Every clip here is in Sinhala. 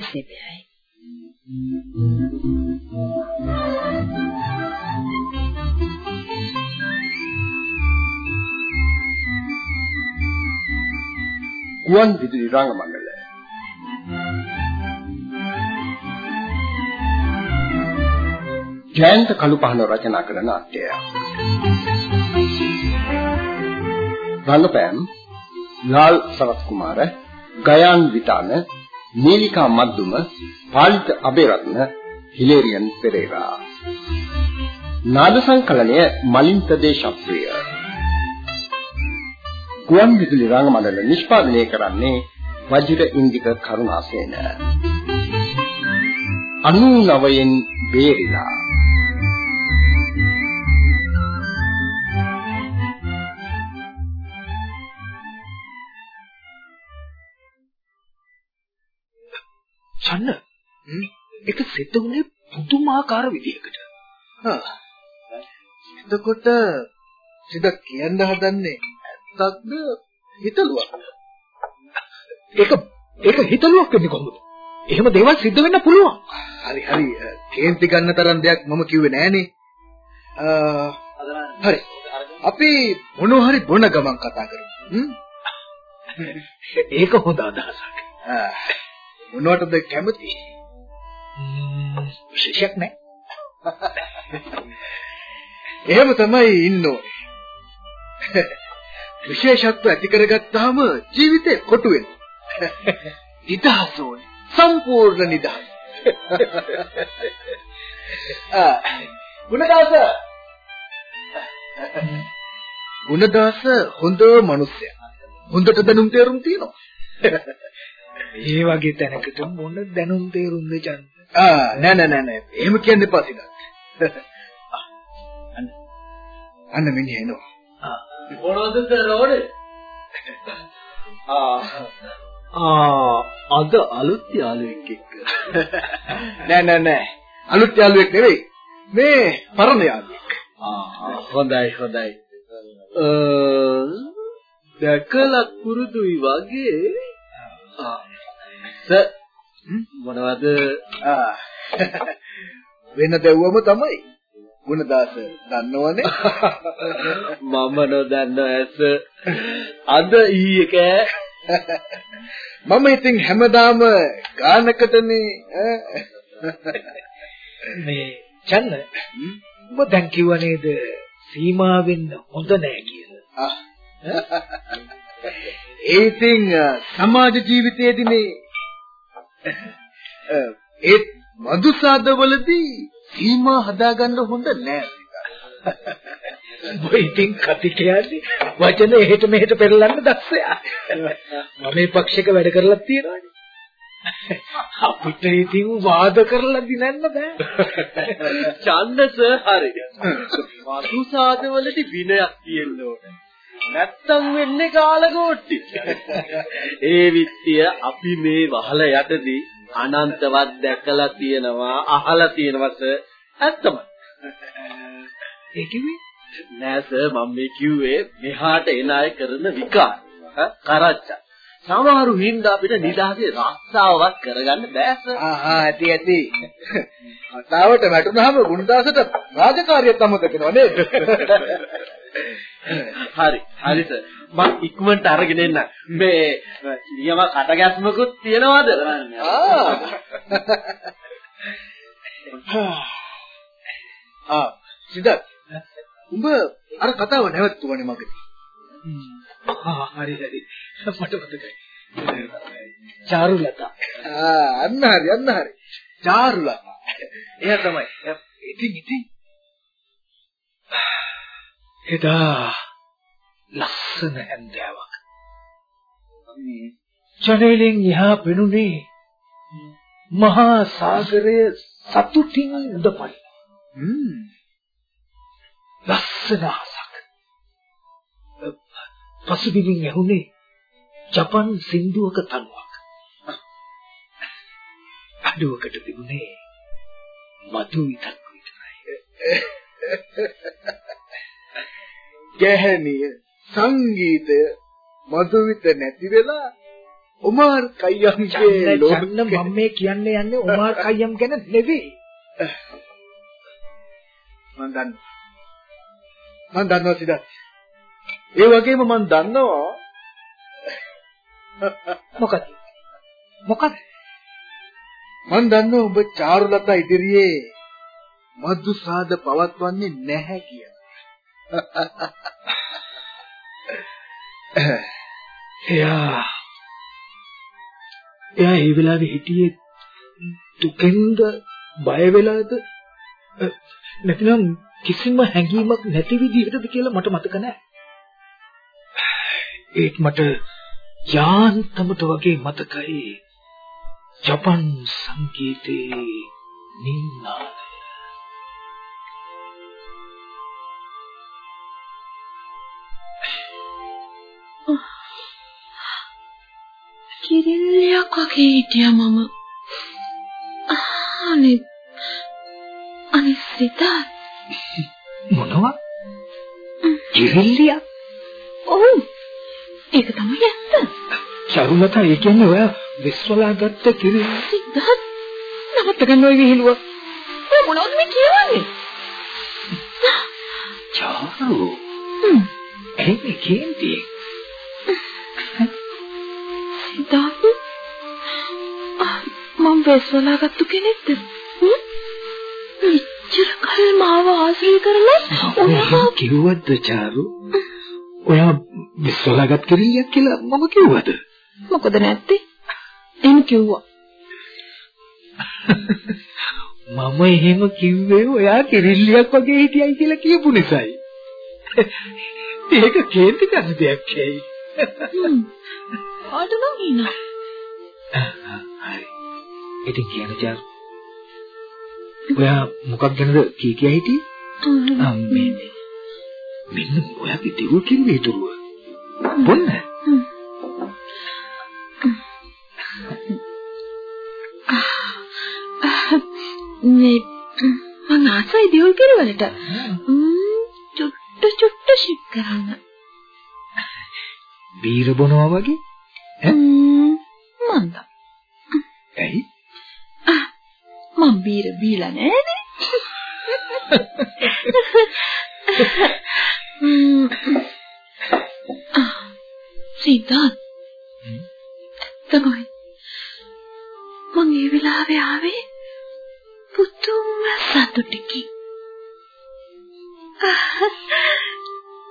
සෙබයයි. ගුවන් විදුලි රංග මණ්ඩලය ජයන්ත කළුපහන රචනා කරන අට්ටය රංගපෑම් ලාල් සරත් කුමාර ගයාන් විතාන නීලිකා මද්දුම පාලිත අබේරත්න හිලේරියන් පෙරේරා. නාද සංකලනය මලින්ත දේශප්‍රිය ගුවන් විදුලි රංග මණ්ඩල නිෂ්පාදනය කරන්නේ වජිර ඉන්දික කරුණාසේන. 99න් බේරිලා. චන්න ඒක සිද්ධ වුණේ පුදුමාකාර විදියකට. හා. එතකොට සිත කියන්න හදන්නේ ඇත්තක්ද හිතලුවක්ද? ඒක ඒක හිතලුවක් වෙන්නේ කොහොමද? එහෙම දේවල් සිද්ධ වෙන්න පුළුවන්. හරි හරි කේන්ති ගන්න තරම් දෙයක් මම කිව්වේ නෑනේ. හරි. අපි මොනවා හරි බොන ගමන් කතා කරමු. ඒක හොඳ අදහසක්. මොනවටද කැමති? විශේෂයක් නෑ. එහෙම තමයි ඉන්න ඕනේ. විශේෂත්ව ඇති කරගත්තාම ජීවිතේ කොටු වෙනවා. නිදහස ඕනේ. සම්පූර්ණ නිදහස. ආ ගුණදාස ගුණදාස හොඳ මිනිසයා. හොඳට දැනුම් තේරුම් තියෙනවා. මේ වගේ තැනකට මොන දැනුම් තේරුම්ද චන්ද? ආ නෑ නෑ නෑ නෑ. එහෙම කියන්න එපා සිතත්. අන්න අන්න මිනිහ එනවා. ආ මොනවද කරනවද? ආ ආ අද අලුත් යාළුවෙක් එක්ක. නෑ නෑ නෑ. අලුත් යාළුවෙක් නෙවෙයි. මේ පරණ යාළුවෙක්. ආ හොඳයි හොඳයි. අ දැකලා පුරුදුයි වගේ. ආ මොනවද? වෙන දෙව්වම තමයි. ගුණදාස දන්නවනේ. මම නොදන්න ඇස. අද ඊයේ කෑ මම ඉතින් හැමදාම ගානකටනේ මේ චන්න ඔබ දැන් කිව්ව නේද? සීමා වෙන්න හොඳ නෑ කියලා. ඒ ඉතින් සමාජ ජීවිතයේදීනේ ඒ මදුසාදවලදී සීමා හදාගන්න හොඳ නෑ. ඔබ ඉතින් කති කියන්නේ වචන එහෙට මෙහෙට පෙරලන්න දක්ෂයා. මම මේ පක්ෂයක වැඩ කරලා තියෙනවානේ. අපිට ඉතින් වාද කරලා දිනන්න බෑ. ඡන්දස හරි. මధుසාදවලදී විනයක් තියෙන්න ඕනේ. නැත්තම් වෙන්නේ කාලගෝට්ටි. ඒ විත්‍ය අපි මේ වහල යටදී අනන්තවත් දැකලා තියෙනවා අහලා තියෙනවස ඇත්තම. ඒ කිව්වේ නෑ සර් මම මේ කිව්වේ මෙහාට එන අය කරන විකාර. කරච්චා. සමහරු හින්දා අපිට නිදහසේ රස්සාවක් කරගන්න බෑ සර්. ආහා ඇති ඇති. කතාවට වැටුනහම ගුණදාසට රාජකාරියත් අමතක වෙනවා නේද? හරි හරි සර් මම ඉක්මනට අරගෙන එන්න. මේ නියම කටගැස්මකුත් තියනවාද? ආ සිද්ධ උඹ අර කතාව නැවතුණේ මගදී ආ හරි හරි. මට මතකයි. චාරුලතා. ආ අන්න හරි අන්න හරි. චාරුලතා. එයා තමයි. ඉතින් ඉතින් එදා ලස්සන ඇන්දෑවක්. ජනේලෙන් එහා පෙනුනේ මහා සාගරය සතුටින් උඩපයි. ලස්සන අහසක්. පසුබිමින් ඇහුනේ ජපන් සින්දුවක තනුවක්. අඩුවකට තිබුණේ මතු විතක් විතරයි. ගැහණිය සංගීතය මధుවිත නැති වෙලා ඔමාර් කයියන්ගේ චන්න ලෝක චන්න මම මේ කියන්න යන්නේ ඔමාර් කයියම් ගැන නෙවෙයි. මම දන්නවා. මම දන්නවා සිද්ධාත්. ඒ වගේම මම දන්නවා මොකද? මොකද? මම දන්නවා ඔබ චාරුලතා ඉදිරියේ මధుසාද පවත්වන්නේ නැහැ කියලා. එයා එයා ඒ වෙලාවේ හිටියේ දුකෙන්ද බය වෙලාද? අ, නැතිනම් කිසිම හැඟීමක් නැති විදිහටද කියලා මට මතක නැහැ. ඒත් මට යාන්තමට වගේ මතකයි. ජපන් සංගීතයේ නින්නාද? වගේ හිටියා මම. අනේ අනේ සිතා මොනවා? කිරිල්ලිය? ඔව් ඒක තමයි ඇත්ත. චරුලතා ඒ කියන්නේ ඔයා විශ්වලා ගත්ත කිරිල්ල. සිද්ධාත් නවත්ත ගන්න ඔය විහිළුව. ඔය මොනවද මේ කියන්නේ? චාරු. හ්ම්. ඒ කියන්නේ සිද්ධාත් මම වෙස්වලා ගත්තු කෙනෙක්ද? හ්ම්? මෙච්චර කල් මාව ආශ්‍රය කරලා ඔයා ඔයා කිව්වද චාරු? ඔයා විශ්වලාගත් කිරිල්ලියක් කියලා මම කිව්වද? මොකද නැත්තේ? එහෙම කිව්වා. මම එහෙම කිව්වේ ඔයා කිරිල්ලියක් වගේ හිටියයි කියලා කියපු නිසායි. ඒක කේන්ති කරන දෙයක් ඇයි? හ්ම්. ආට නම් ඉනා. හරි. ඉතින් කියන චාරු. ඔයා මොකක් ගැනද කී කිය හිටියේ? ආ මේ මේ. මෙන්න ඔයාගේ දෙව් කිරිල්ලේ තුරුව. බොන්න. මේ මං ආසයි දියුල් කෙරවලට. චුට්ට චුට්ට ෂිප් කරන්න. බීර බොනවා වගේ? ඈ? මන්ද. ඇයි? මං බීර බීලා නෑනේ. ම්ම් සිද්ධාත් තමයි මං ඒ වෙලාවේ ආවේ පුතුම සතුටකින්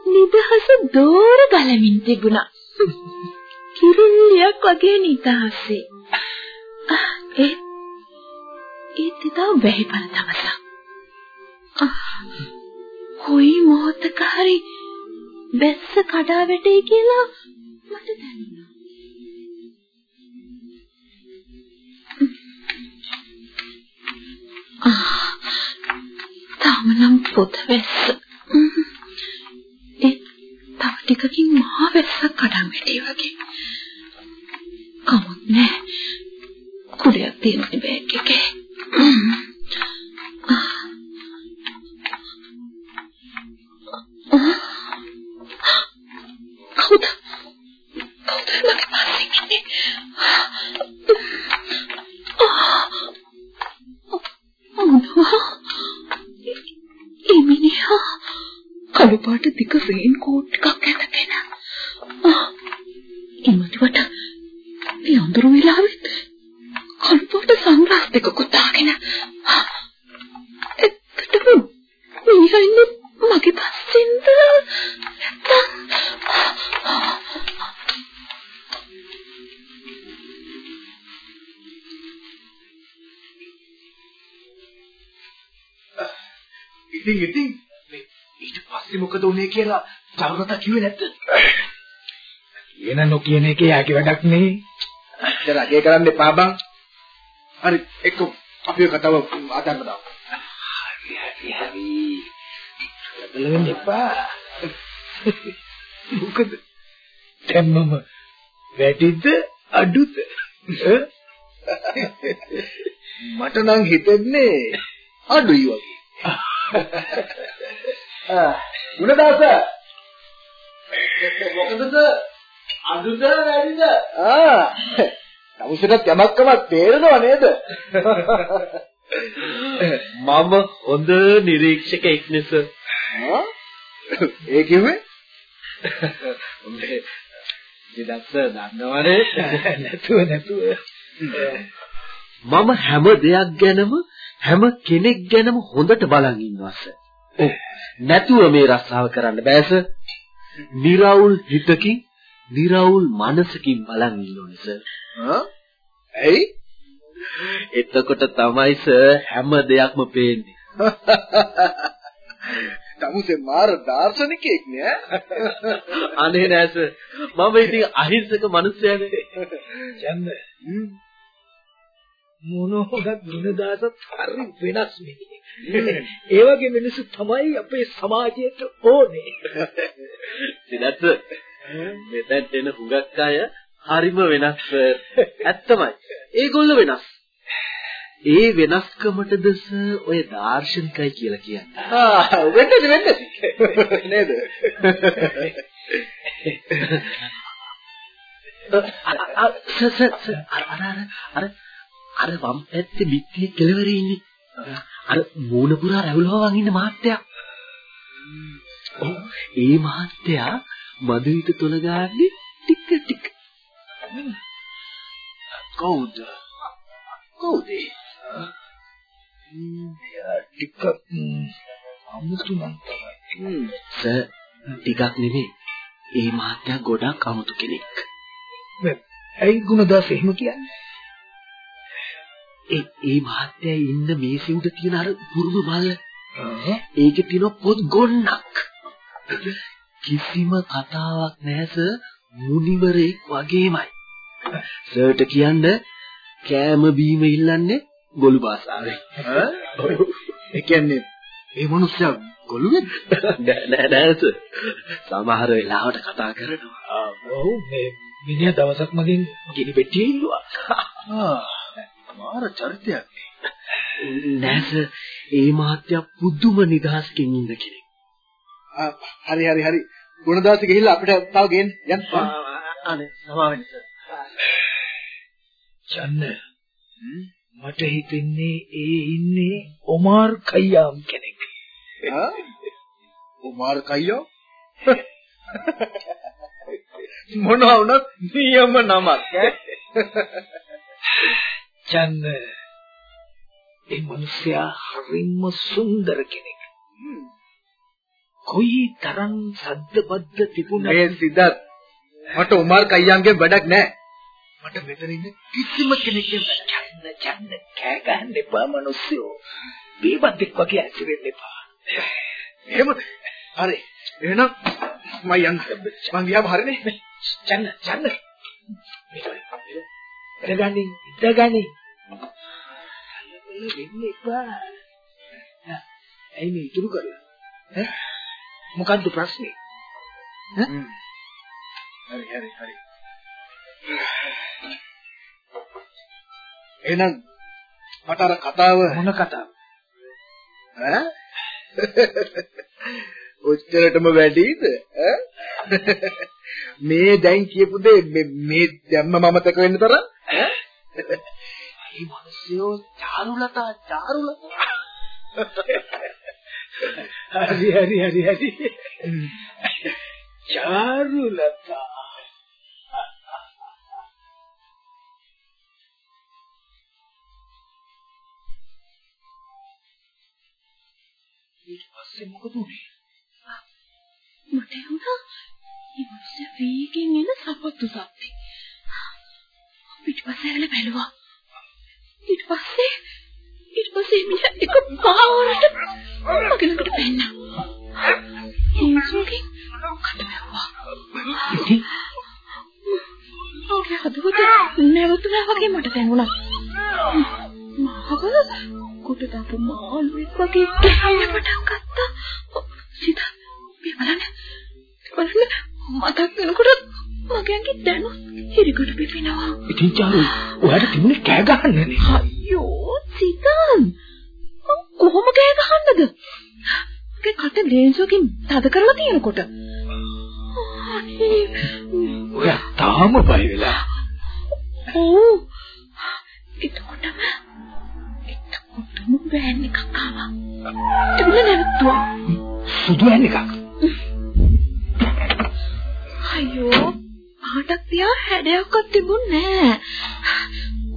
නිදහස දෝර ගලමින් තිබුණා. කිරිල්ලියක් වගේ නිදහසේ. ඒ ඒ තිතා වෙහිපල තමසා කොයි මොහොතක හරි බැස්ස කඩා වැටේ කියලා මට දැනුණා තාම නම් පොත වැස්ස. ඒ තව ටිකකින් මහා වැස්සක් කඩන් වැටේ වගේ. කමක් නෑ. කුඩයක් තියෙන බෑග් එකේ. කවුද? කවුද මගේ පස්සෙන් ඉන්නේ? මොනවා? ඒ මිනිහා කළු පාට දිග රේන් කෝට් එකක් ඇඳගෙන ඉමදිවට මේ අඳුරු වෙලාවෙත් චරුලත කිව්වේ නැද්ද? කියන නොකියන එක යාගේ වැඩක් නෙයි. ඉතින් අගේ කරන්න එපා බං. හරි එක්ක අපි කතාව අදන්න දාමු. හරි හරි හරි. බලන්න එපා. මොකද දැන් මම වැඩිද අඩුද? මට නම් හිතෙන්නේ අඩුයි වගේ. ආ ගුණදාස මොකදද අදුද වැඩිද? ආ. තමුසෙට යමක්කමක් තේරෙනව නේද? මම හොඳ නිරීක්ෂකෙක් නෙස. ආ? ඒ කිව්වේ? මේ ඉදක්ස දන්නවනේ. නැතුව නැතුව. මම හැම දෙයක් ගැනම හැම කෙනෙක් ගැනම හොඳට බලන් ඉන්නවස. නැතුව මේ රස්සාව කරන්න බෑස. निराවුල් හිතකින් නිරවුල් මනසකින් බලන් ඉන්න ඕනේ සර්. ඇයි? එතකොට තමයි සර් හැම දෙයක්ම පේන්නේ. තමුසේ මාර දාර්ශනිකයෙක් නෑ. අනේ නෑ සර්. මම ඉතින් අහිංසක මිනිස්සයෙක්. යන්න. මොනෝගත් ගුණදාසත් හරි වෙනස් වෙන්නේ. ඒ වගේ මිනිස්සු තමයි අපේ සමාජයට ඕනේ. සිදත් මෙතෙන් එන හුඟක් අය හරිම වෙනස්. ඇත්තමයි. ඒගොල්ලෝ වෙනස්. ඒ වෙනස්කමටද ඔය දාර්ශනිකයි කියලා කියන්නේ. ආ වෙන්නද වෙන්නද? නේද? අර අර අර අර වම් පැත්තේ පිටියේ කෙළවරේ ඉන්නේ. අර මූණ පුරා රැවුලවන් ඉන්න මහත්තයා. ඔව් ඒ මහත්තයා මදුවිත තොල ගාන්නේ ටික ටික. කවුද? කවුද? ටික අමුතු තමයි. සර් ටිකක් නෙමෙයි. ඒ මහත්තයා ගොඩක් අමුතු කෙනෙක්. ඇයි ගුණදාස එහෙම කියන්නේ? ඒ ඒ මහත්තයා ඉන්න මේසෙ උඩ තියෙන අර පුරුදු මල්ල ඒකේ තියෙන පොත් ගොන්නක්. කිසිම කතාවක් නැහැ සර් මුනිවරයෙක් වගේමයි. සර්ට කියන්න කෑම බීම ඉල්ලන්නේ ගොළු භාෂාවෙන්. ඒ කියන්නේ මේ මිනිස්සයා ගොළුද? නෑ නෑ සර්. සමහර වෙලාවට කතා කරනවා. ඔව් මේ මිනිහා දවසක් මගෙන් ගිනි පෙට්ටිය ඉල්ලුවා. ආ මාර චරිතයක් නේ. නෑ සර් ඒ මහත්තයා පුදුම නිදහසකින් ඉන්න කෙනෙක්. ආ, හරි හරි හරි. ගුණදාස ගිහිල්ලා අපිට තව ගේන්න යන්න. අනේ සමාවෙන්න සර්. චන්න මට හිතෙන්නේ ඒ ඉන්නේ ඔමාර් කයියාම් කෙනෙක්. ආ? උමාර කයියෝ? මොනවා වුණත් නියම නමක් ඈ. චන්න ඒ මිනිසයා හරිම සුන්දර කෙනෙක්. කොයි තරම් සද්දබද්ද තිබුණත් මේ සිද්ධත් මට උමාර කයියන්ගේ වැඩක් නැහැ. මට මෙතන ඉන්න කිසිම කෙනෙක්ගේ වැඩක් චන්න චන්න කෑ ගහන්න එපා මිනිස්සු. බීබද්දෙක් වගේ ඇසිරෙන්න එපා. එහෙමද? හරි. එහෙනම් මම යන්න. මං ගියාම හරිනේ. චන්න චන්න. ඉඳගනි ඉඳගනි. වෙන්න එපා. ඇයි මේ ඉතුරු කරලා? ඈ මොකද්ද ප්‍රශ්නේ? හරි හරි හරි. එහෙනම් මට අර කතාව මොන කතාව? ඈ? ඔච්චරටම වැඩිද? ඈ? මේ දැන් කියපු දේ මේ දැම්ම මමතක වෙන්න තරම් ඈ? මේ මිනිස්සු චාරුලතා චාරුලතා. හරි හරි හරි හරි. චාරුලතා. ඊට පස්සේ මොකද උනේ? මට වුණා මේ මිනිස්සු වේගෙන් එන සපත්තු සද්දේ. පිටපස්සේ ඇවිල්ලා බැලුවා. ඊට පස්සේ ඊට පස්සේ මිනිහා එක පාරට මගේ ළඟට පැන්නා. ඒසුකින් කට වැව්වා. ඉතින් මගේ හදවත නැවතුණා වගේ මට දැනුණා. මාව කොට දාපු මාළුවෙක් වගේ ගැහෙන්න පටන් ගත්තා. සිත මේ බලන්න. බලන්න මතක් වෙනකොට මගේ ඇඟේ දැනුත් හිරිකට පිපෙනවා. ඉතින් චාරු ඔයාලට තිබුණේ කෑ ගහන්නනේ. අයියෝ සිතන්. මං කොහොම කෑ ගහන්නද? මගේ කට ලේන්සුවකින් තද කරලා තියෙනකොට. ඔයා තාම බය වෙලා. ඔව්. එතකොටම එතකොටම වෑන් එකක් ආවා. තුල නැවතුවා. සුදු ඇන් එකක්. අයියෝ පාටක් තියා හැඩයක්වත් තිබුණේ නෑ.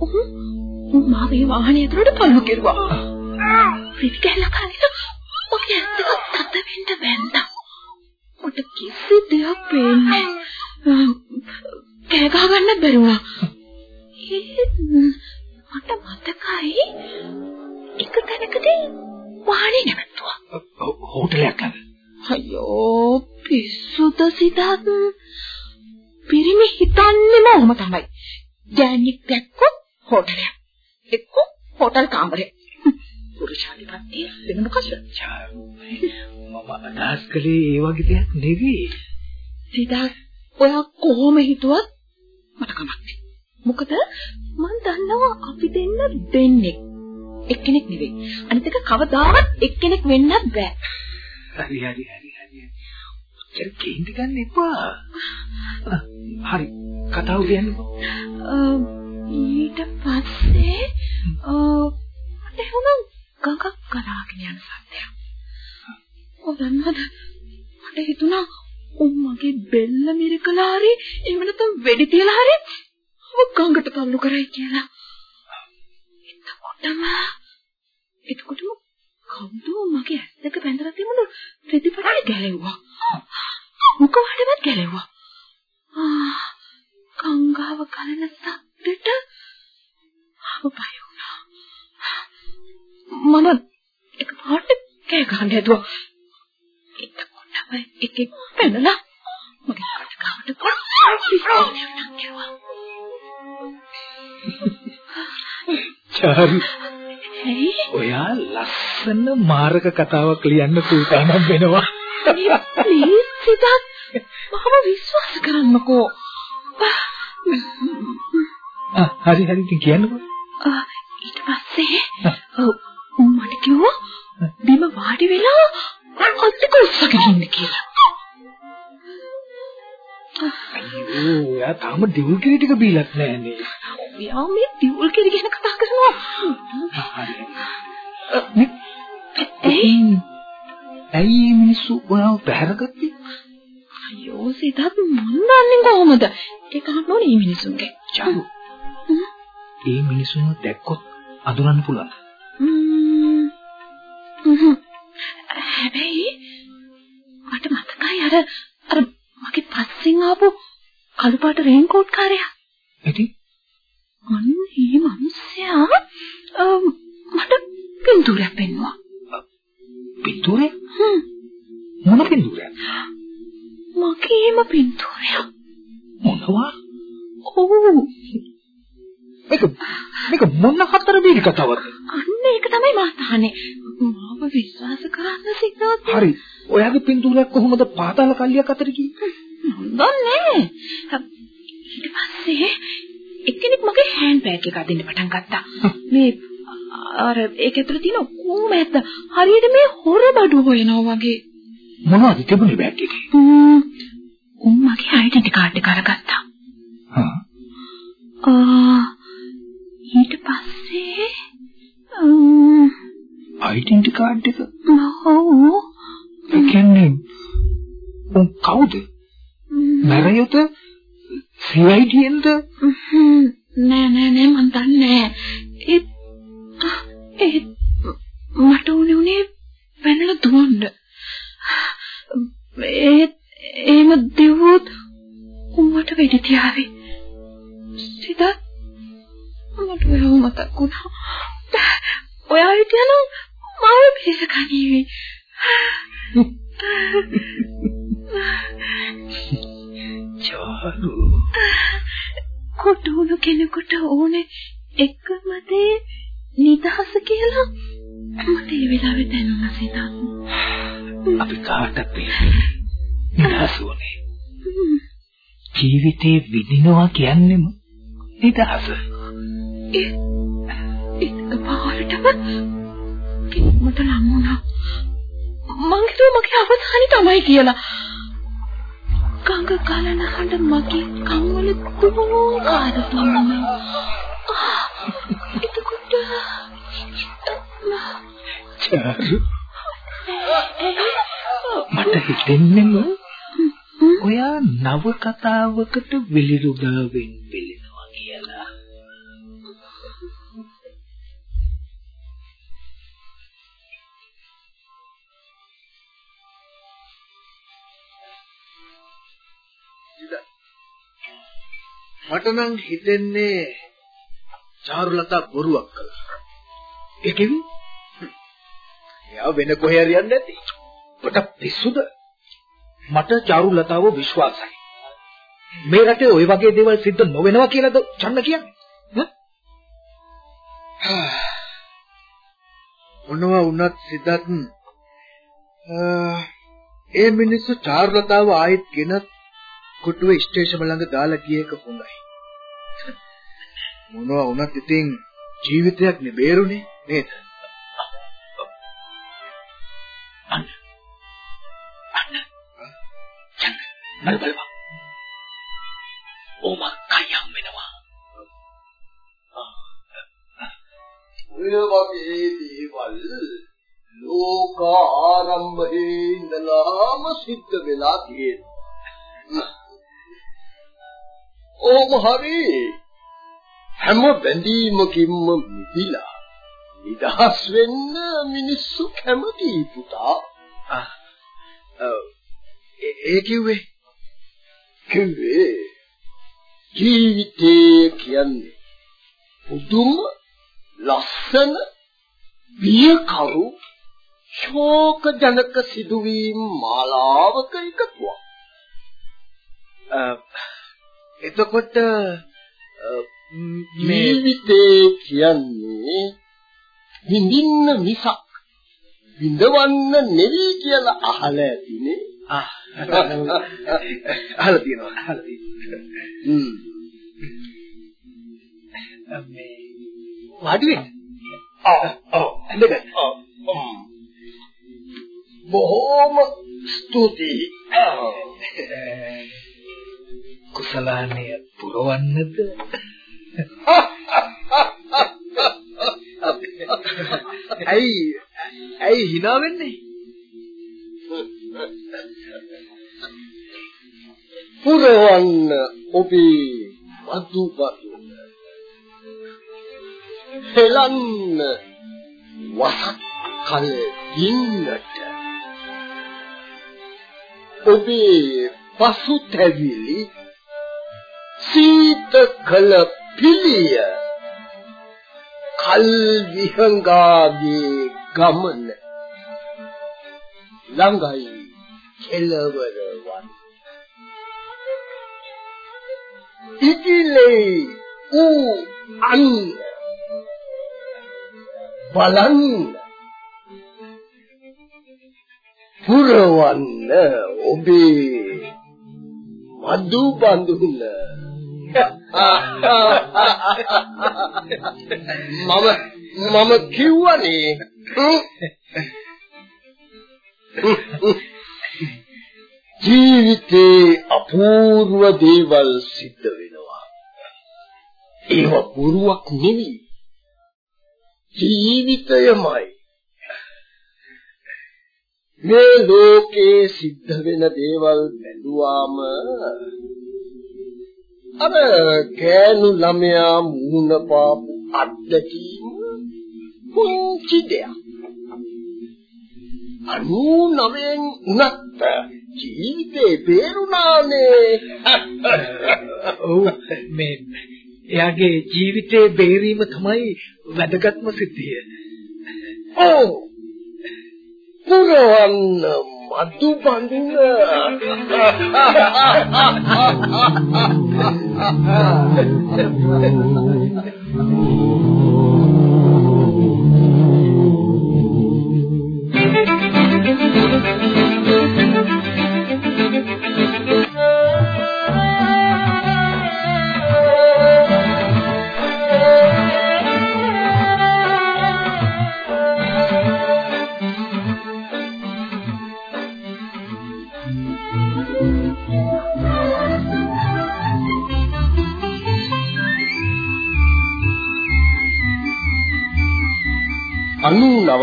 උහු මාව මේ වාහනේ ඇතුළට පළු කෙරුවා. රිටි කැල්ල කලින් මගේ ඇත්තට තද වෙන්න බැන්දා. මට කිසි දෙයක් පේන්නේ නෑ. කෑ ගහ ගන්න බැරි වුණා. මට මතකයි එක තැනකදී වාහනේ නැවතුවා. හෝටලයක් ගන්න. අයියෝ පිස්සුද සිතත් පිරිමි හිතන්නේම ඔහම තමයි. ගෑණික් දැක්කොත් හෝටලයක්. එක්ක හෝටල් කාමරේ. පුරුෂාලිපත්ති වෙන මොකද? මම අදහස් කළේ ඒ වගේ දෙයක් නෙවෙයි. සිතත් ඔයා කොහොම හිතුවත් මට කමක් නෑ. මොකද මං දන්නවා අපි දෙන්න දෙන්නේ. එක්කෙනෙක් නෙවෙයි. අනිත් එක කවදාවත් එක්කෙනෙක් වෙන්නත් බෑ. හරි හරි හරි හරි. ඔච්චර කේන්ති ගන්න එපා. හරි කතාව කියන්නකෝ. ඊට පස්සේ හුණා ගඟක් කරාගෙන යන සද්දයක්. ඔදන්නද මට හිතුණා උන් මගේ බෙල්ල මිරිකලා හරි එහෙම නැත්නම් වෙඩි තියලා හරි ඔබ ගඟට තල්ලු කරයි කියලා. එතකොටම එතකොටම කවුද මගේ ඇස් දෙක බැඳලා තිබුණු ප්‍රතිපලයි ගැලෙව්වා. මොකවදවත් ගැලෙව්වා. ආ ගංගාව කලන සද්දෙට ආව බය වුණා. මම එකපාරට කෑ ගහන්න හැදුවා. එතකොටම එකෙක් පැනලා මගේ කට ගාවට පිස්සුවක් නැගුවා. චාරු ඇයි? ඔයා ලස්සන මාරක කතාවක් ලියන්න සූදානම් වෙනවා. ප්ලීස් සිතත් මම විශ්වාස කරන්නකෝ. ආ හරි හරි ඉතින් කියන්නකෝ. ආ, ඊට පස්සේ ඔව් මට කිව්වා බිම වාඩි වෙලා අත්තික උස්සගෙන ඉන්න කියලා. අයියෝ ඔයා තාම දිවුල් කිරි ටික බීලත් නෑනේ. යා මේ දියුල් කෙරි ගැන කතා කරනවා. පැහැරගත්තේ? අයියෝ සිතත් මන් දන්නේ කොහොමද? ඒක අහන්න ඕනේ මේ මිනිසුන්ගේ. චාරු. ඒ මිනිස්සුන්ව දැක්කොත් අඳුරන්න පුළුවන්. හැබැයි මට මතකයි අර අර මගේ පස්සෙන් ආපු කළු පාට රේන්කෝට් කාරයා. ඉතින් අන්න මේ මිනිස්සයා මට පින්තූරයක් පෙන්නුවා. කතාවක්ද? අන්න ඒක තමයි මා තහනේ. මාව විශ්වාස කරන්න සිද්ධාත්. හරි. ඔයාගේ පින්තූරයක් කොහොමද පාතාල කල්ලියක් අතර ගියේ? දන්නේ. ඊට පස්සේ එක්කෙනෙක් මගේ හෑන්ඩ් බෑග් එක අදින්න පටන් ගත්තා. මේ අර ඒක ඇතුලේ තියෙන කොහොම ඇත්ත හරියට මේ හොර බඩු හොයනවා වගේ. මොනවද තිබුණේ බෑග් එකේ? උන් මගේ ඩෙන්ටි කාඩ් එක අරගත්තා. CIDන්ද හ්ම්, නෑ නෑ නෑ මන් චාරු කොටුණු කෙනෙකුට ඕනේ එකම දේ නිදහස කියලා මට ඒ වෙලාවේ දැනුණා සිතක්. අපි කාටත් නිදහස් වුණේ. ජීවිතේ විඳිනවා කියන්නේම නිදහස. ඒක පාරටම කෙනෙකුට ලං වුණා. මං හිතුවා මගේ අවසානි තමයි කියලා. ගඟ ගලන හඬ මගේ කන්වල කුණුකාර දුන්නා. එතකොට චාරු මට හිතෙන්නේම ඔයා නව කතාවකට විලිරුදාවෙන් පිළිනවා කියලා. මට නම් හිතෙන්නේ චාරුලතා බොරුවක් කළා. ඒකෙවි එයා වෙන කොහේ හරි යන්නේ නැති. ඔබට පිස්සුද? මට චාරුලතාව විශ්වාසයි. මේ රටේ ওই වගේ දේවල් සිද්ධ නොවෙනවා කියලාද චන්න කියන්නේ? මොනවා වුණත් සිතත් ඒ මිනිස්සු චාරුලතාව ආයෙත් ගෙනත් කොටුවේ ස්ටේෂන් ළඟ දාලා ගිය එක හොඳයි. මොනවා වුණත් ඉතින් ජීවිතයක් නෙබේරුනේ නේද? අන්න. අන්න. චන්න. බල බලපන්. ඕම කයම් වෙනවා. ඔය වගේ දේවල් ලෝකාරම්භයේ ඉඳලාම සිද්ධ වෙලා තියෙනවා. ඕම හරි හැම බැඳීමකින්ම මිදිලා නිදහස් වෙන්න මිනිස්සු කැමති පුතා. ඒ කිව්වේ කිව්වේ ජීවිතේ කියන්නේ පුදුම ලස්සන බියකරු ශෝක ජනක සිදුවීම් මාලාවක එකතුවක්. එතකොට ජීවිතේ කියන්නේ විඳින්න මිසක් විඳවන්න නෙවෙයි කියලා අහලා ඇතිනේ. ආ අහලා තියෙනවා අහලා තියෙනවා. හ්ම්. මේ වාඩි වෙන්න. ආ ඇඳගන්න. ආ, හ්ම්. බොහෝම ස්තුතියි. කුසලානය පුරවන්නද? ඇයි ඇයි hina වෙන්නේ? පුරවන්න ඔබේ වදු වදු හෙලන්න වසක් කල දින්නට ඔබේ පසුතැවිලි සීත කල පිළිය. කල් විහංගාගේ ගමන. ළඟයි කෙලවර වන් ඉතිලේ ඌ අන්න බලන්න. පුරවන්න ඔබේ මදු බඳුන මම මම කිව්වනේ ජීවිතේ අපූර්ව දේවල් සිද්ධ වෙනවා. ඒව පුරුවක් නෙවෙයි ජීවිතයමයි. මේ ලෝකේ සිද්ධ වෙන දේවල් බැලුවාම අර ගෑනු ළමයා මූණ පාපු අත්දැකීම පුංචි දෙයක්. අනු නවෙන් උනත් ජීවිතේ බේරුණානේ. ඔව් මේ එයාගේ ජීවිතේ බේරීම තමයි වැදගත්ම සිද්ධිය. ඔව්. පුරවන්න මතු බඳුන. Oh,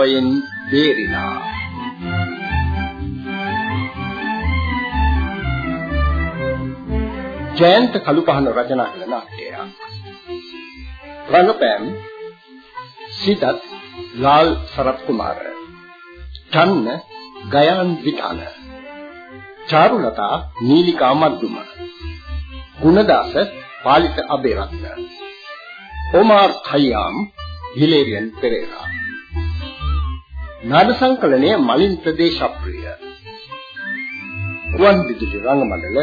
99න් බේරිලා. ජයන්ත කළුපහන රචනා කළ නාට්‍යයක්. රංගපෑම් සිතත් ලාල් සරත් කුමාර චන්න ගයාන් විතාන චාරුලතා නීලිකා මද්දුම. ගුණදාස පාලිත අබේරත්න. ඔමාර් khayam හිලේරියන් පෙරේරා. නාද සංකලනය මලින් ප්‍රදේශප්‍රිය රුවන් විදුලි රංගමණ්ඩල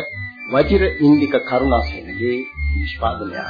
වජිර ඉන්දික කරුණාසේනගේ නිෂ්පාදනයක්